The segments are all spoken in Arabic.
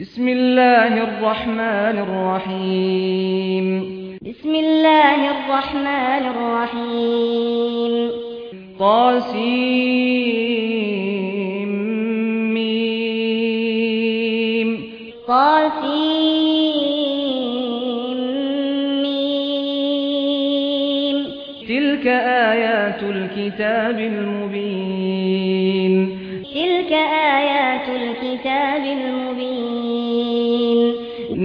بسم الله الرحمن الرحيم بسم الله الرحمن الرحيم قاسم م قاسم م تلك آيات الكتاب المبين تلك آيات الكتاب المبين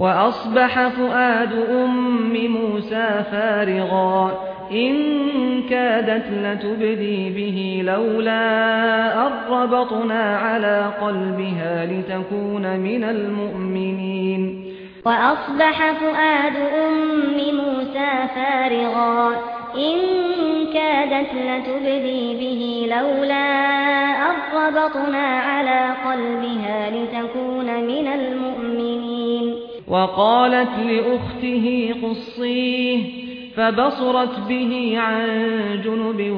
وأصبح فؤاد أم موسى فارغا إن كادت لتبدي به لولا أربطنا على قلبها لتكون من المؤمنين وأصبح فؤاد أم موسى فارغا إن كادت لتبدي به لولا أربطنا على قلبها لتكون من المؤمنين وقالت لأخته قصيه فبصرت به عن جنب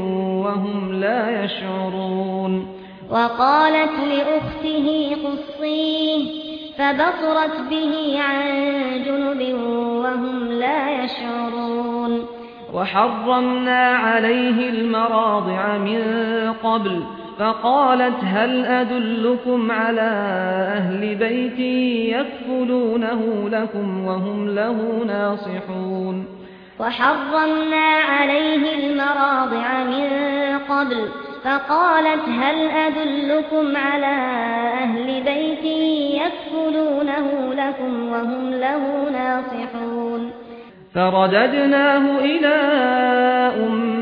وهم لا يشعرون. وقالت لأخته قصيه فبصرت به عن جنب وهم لا يشعرون. وحرمنا عليه المراضع من قبل فقالت هل أدلكم على أهل بيتي يكفلونه لكم وهم له ناصحون؟ وحرمنا عليه المراضع من قبل فقالت هل أدلكم على أهل بيتي يكفلونه لكم وهم له ناصحون؟ فرددناه إلى أمة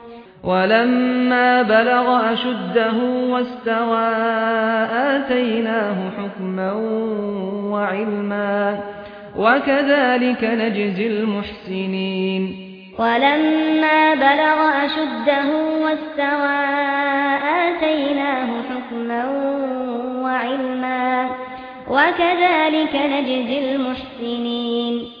ولما بلغ أشده واستوى آتيناه حكما وعلما وكذلك نجزي المحسنين. ولما بلغ أشده واستوى آتيناه حكما وعلما وكذلك نجزي المحسنين.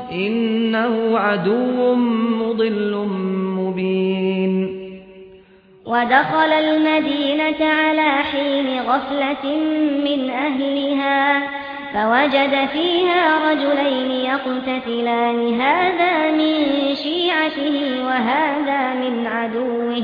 إنه عدو مضل مبين. ودخل المدينة على حين غفلة من أهلها فوجد فيها رجلين يقتتلان هذا من شيعته وهذا من عدوه.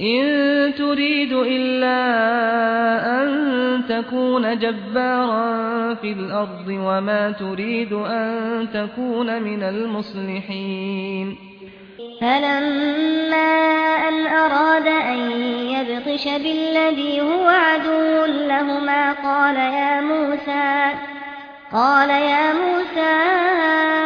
إن تريد إلا أن تكون جبارا في الأرض وما تريد أن تكون من المصلحين فلما أن أراد أن يبطش بالذي هو عدو لهما قال يا موسى قال يا موسى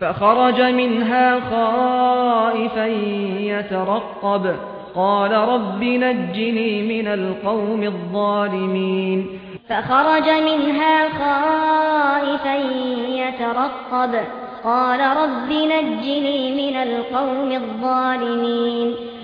فخرج منها خائفا يترقب. قال رب نجني من القوم الظالمين. فخرج منها خائفا يترقب. قال رب نجني من القوم الظالمين.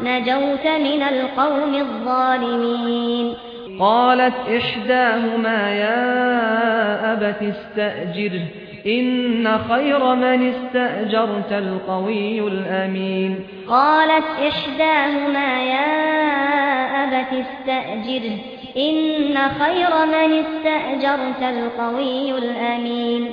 نجوت من القوم الظالمين. قالت إحداهما يا أبت استأجر إن خير من استأجرت القوي الأمين. قالت إحداهما يا أبت استأجر إن خير من استأجرت القوي الأمين.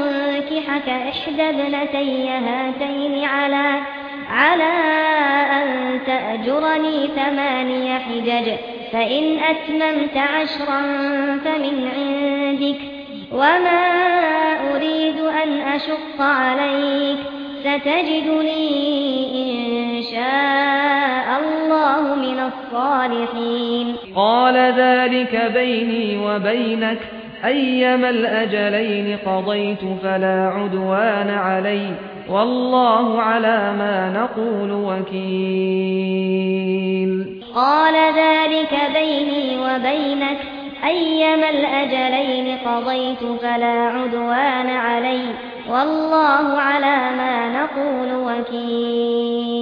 ريحك إحدى ابنتي هاتين على على أن تأجرني ثماني حجج فإن أتممت عشرا فمن عندك وما أريد أن أشق عليك ستجدني إن شاء الله من الصالحين. قال ذلك بيني وبينك أيما الأجلين قضيت فلا عدوان علي والله على ما نقول وكيل. قال ذلك بيني وبينك أيما الأجلين قضيت فلا عدوان علي والله على ما نقول وكيل.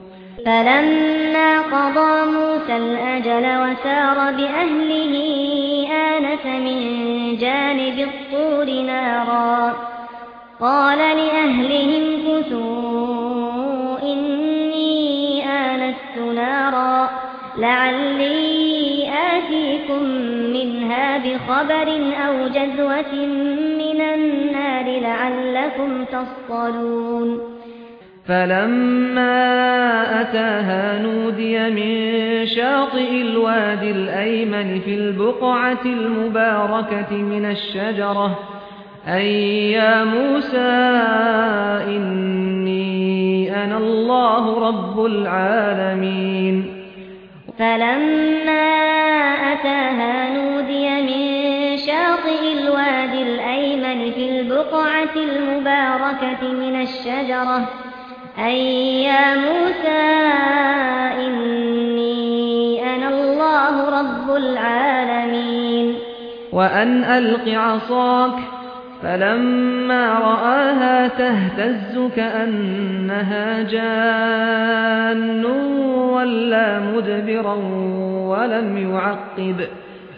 فَلَمَّا قَضَى مُوسَى الْأَجَلَ وَسَارَ بِأَهْلِهِ آنَسَ مِن جَانِبِ الطُّورِ نَارًا. قَالَ لِأَهْلِهِمْ كُتُبُوا إِنِّي آنَسْتُ نَارًا. لَعَلِّي آتِيكُم مِّنْهَا بِخَبَرٍ أَوْ جَذْوَةٍ مِّنَ النَّارِ لَعَلَّكُمْ تَصْطَلُونَ. فَلَمَّا أَتَاهَا نُودِيَ مِن شَاطِئِ الْوَادِ الْأَيْمَنِ فِي الْبُقْعَةِ الْمُبَارَكَةِ مِنَ الشَّجَرَةِ أَيْ يَا مُوسَى إِنِّي أَنَا اللَّهُ رَبُّ الْعَالَمِينَ. فَلَمَّا أَتَاهَا نُودِيَ مِن شَاطِئِ الْوَادِ الْأَيْمَنِ فِي الْبُقْعَةِ الْمُبَارَكَةِ مِنَ الشَّجَرَةِ أي يا موسى إني أنا الله رب العالمين وأن ألق عصاك فلما رآها تهتز كأنها جان ولا مدبرا ولم يعقب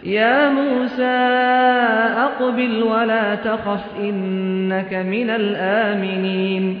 يا موسى أقبل ولا تخف إنك من الآمنين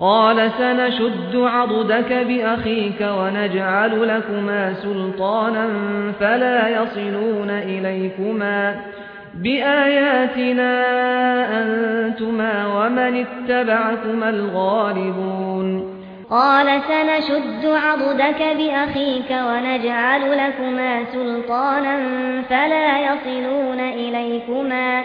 قال سنشد عضدك بأخيك ونجعل لكما سلطانا فلا يصلون إليكما بآياتنا أنتما ومن اتبعكما الغالبون قال سنشد عضدك بأخيك ونجعل لكما سلطانا فلا يصلون إليكما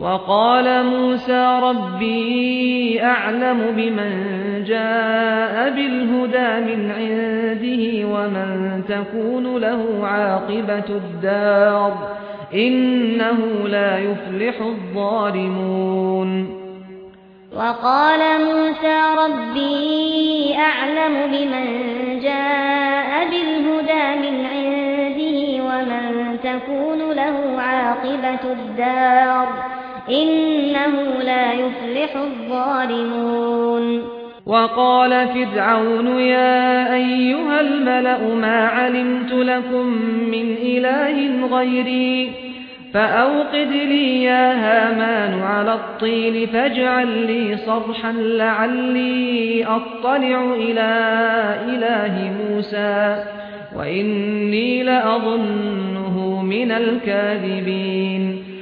وقال موسى ربي أعلم بمن جاء بالهدى من عنده ومن تكون له عاقبة الدار إنه لا يفلح الظالمون. وقال موسى ربي أعلم بمن جاء بالهدى من عنده ومن تكون له عاقبة الدار إنه لا يفلح الظالمون. وقال فرعون يا أيها الملأ ما علمت لكم من إله غيري؟ فأوقد لي يا هامان على الطين فاجعل لي صرحا لعلي أطلع إلى إله موسى وإني لأظنه من الكاذبين.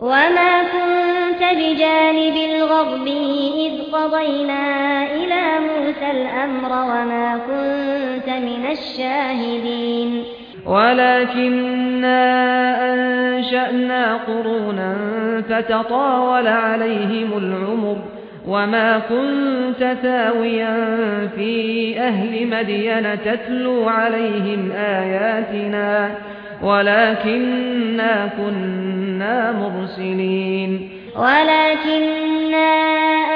وما كنت بجانب الغرب إذ قضينا إلى موسى الأمر وما كنت من الشاهدين ولكننا أنشأنا قرونا فتطاول عليهم العمر وما كنت ثاويا في أهل مدينة تتلو عليهم آياتنا ولكننا كنا مرسلين. ولكننا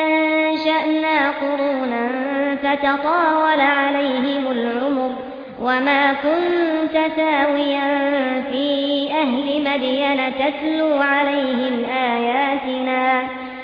أنشأنا قرونا فتطاول عليهم العمر وما كنت ساويا في أهل مدينة تتلو عليهم آياتنا.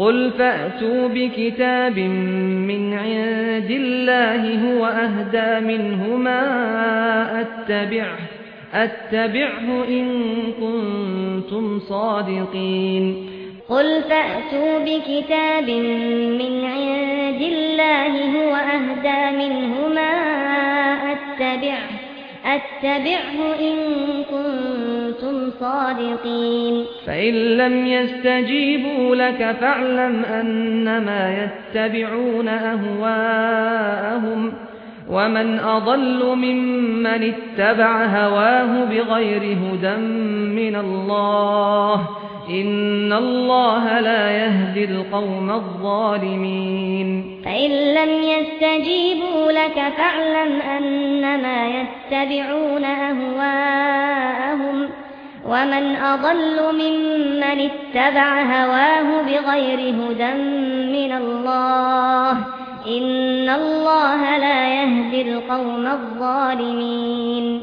قل فأتوا بكتاب من عند الله هو أهدى منهما أتبعه أتبعه إن كنتم صادقين. قل فأتوا بكتاب من عند الله هو أهدى منهما أتبعه أتبعه إن كنتم صادقين. فإن لم يستجيبوا لك فاعلم أنما يتبعون أهواءهم ومن أضل ممن اتبع هواه بغير هدى من الله ان الله لا يهدي القوم الظالمين فان لم يستجيبوا لك فاعلم انما يتبعون اهواءهم ومن اضل ممن اتبع هواه بغير هدى من الله ان الله لا يهدي القوم الظالمين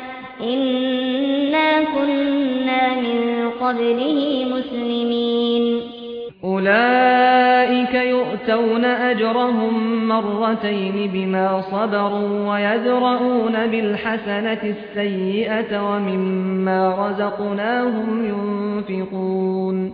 إنا كنا من قبله مسلمين أولئك يؤتون أجرهم مرتين بما صبروا ويذرؤون بالحسنة السيئة ومما رزقناهم ينفقون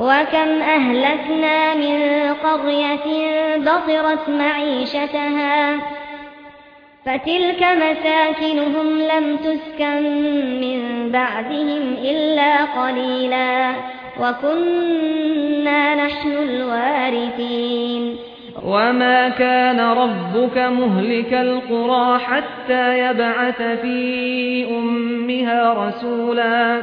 وَكَمْ أَهْلَكْنَا مِنْ قَرْيَةٍ بَطِرَتْ مَعِيشَتَهَا فَتِلْكَ مَسَاكِنُهُمْ لَمْ تُسْكَنْ مِنْ بَعْدِهِمْ إِلَّا قَلِيلًا وَكُنَّا نَحْنُ الْوَارِثِينَ وَمَا كَانَ رَبُّكَ مُهْلِكَ الْقُرَى حَتَّى يَبْعَثَ فِي أُمِّهَا رَسُولًا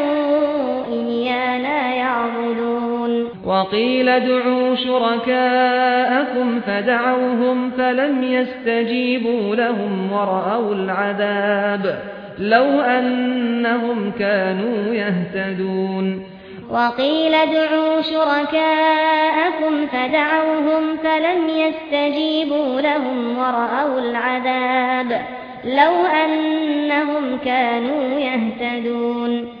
وقيل ادعوا شركاءكم فدعوهم فلم يستجيبوا لهم ورأوا العذاب لو أنهم كانوا يهتدون. وقيل ادعوا شركاءكم فدعوهم فلم يستجيبوا لهم ورأوا العذاب لو أنهم كانوا يهتدون.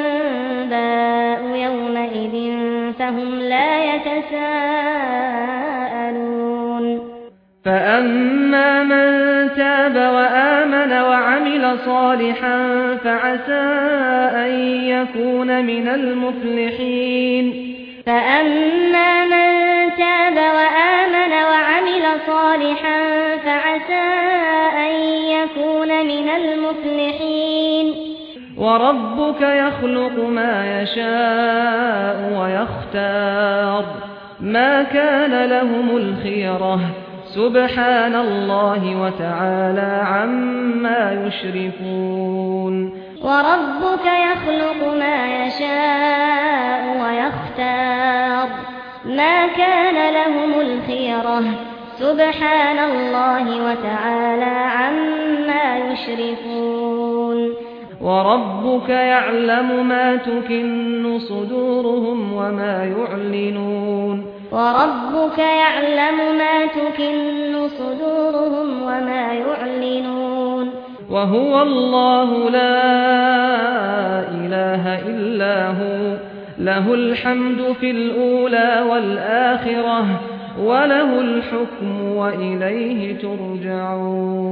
فهم لا يتساءلون فأما من تاب وآمن وعمل صالحا فعسى أن يكون من المفلحين فأما من تاب وآمن وعمل صالحا فعسى أن يكون من المفلحين وربك يخلق ما يشاء ويختار. ما كان لهم الخيرة. سبحان الله وتعالى عما يشركون. وربك يخلق ما يشاء ويختار. ما كان لهم الخيرة. سبحان الله وتعالى عما يشركون. وربك يعلم ما تكن صدورهم وما يعلنون. وربك يعلم ما تكن صدورهم وما يعلنون. وهو الله لا إله إلا هو. له الحمد في الأولى والآخرة وله الحكم وإليه ترجعون.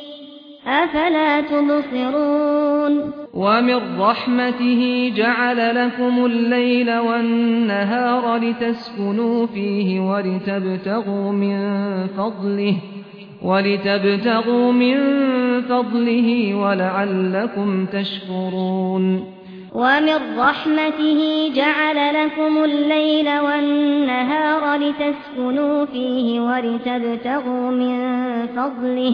أفلا تبصرون؟ ومن رحمته جعل لكم الليل والنهار لتسكنوا فيه ولتبتغوا من فضله ولتبتغوا من فضله ولعلكم تشكرون. ومن رحمته جعل لكم الليل والنهار لتسكنوا فيه ولتبتغوا من فضله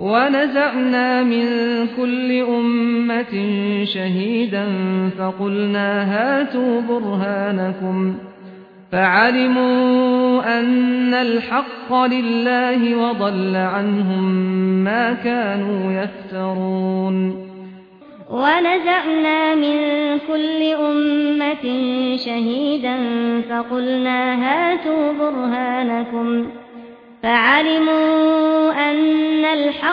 ونزعنا من كل أمة شهيدا فقلنا هاتوا برهانكم فعلموا أن الحق لله وضل عنهم ما كانوا يفترون ونزعنا من كل أمة شهيدا فقلنا هاتوا برهانكم فعلموا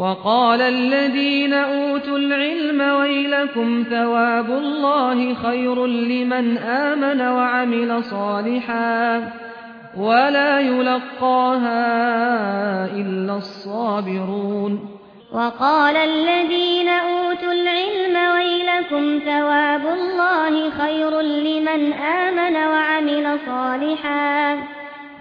وقال الذين أوتوا العلم ويلكم ثواب الله خير لمن آمن وعمل صالحا ولا يلقاها إلا الصابرون. وقال الذين أوتوا العلم ويلكم ثواب الله خير لمن آمن وعمل صالحا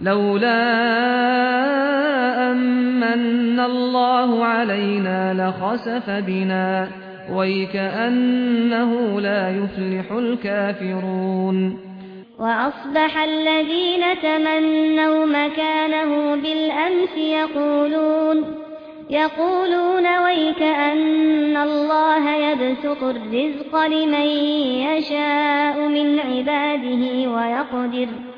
لولا أمن الله علينا لخسف بنا ويكأنه لا يفلح الكافرون. وأصبح الذين تمنوا مكانه بالأمس يقولون يقولون ويكأن الله يبسط الرزق لمن يشاء من عباده ويقدر ويقدر.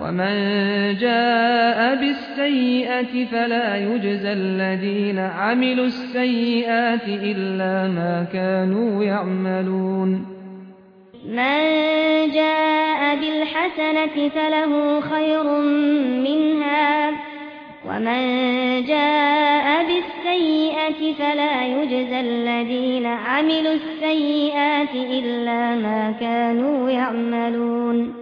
ومن جاء بالسيئة فلا يجزى الذين عملوا السيئات إلا ما كانوا يعملون من جاء بالحسنة فله خير منها ومن جاء بالسيئة فلا يجزى الذين عملوا السيئات إلا ما كانوا يعملون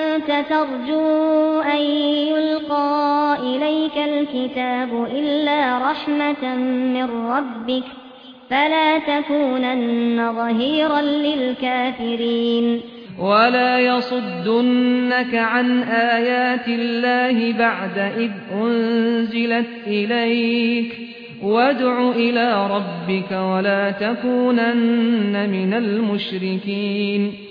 كُنْتَ ترجو أن يلقى إليك الكتاب إلا رحمة من ربك فلا تكونن ظهيرا للكافرين. ولا يصدنك عن آيات الله بعد إذ أنزلت إليك. وادع إلى ربك ولا تكونن من المشركين.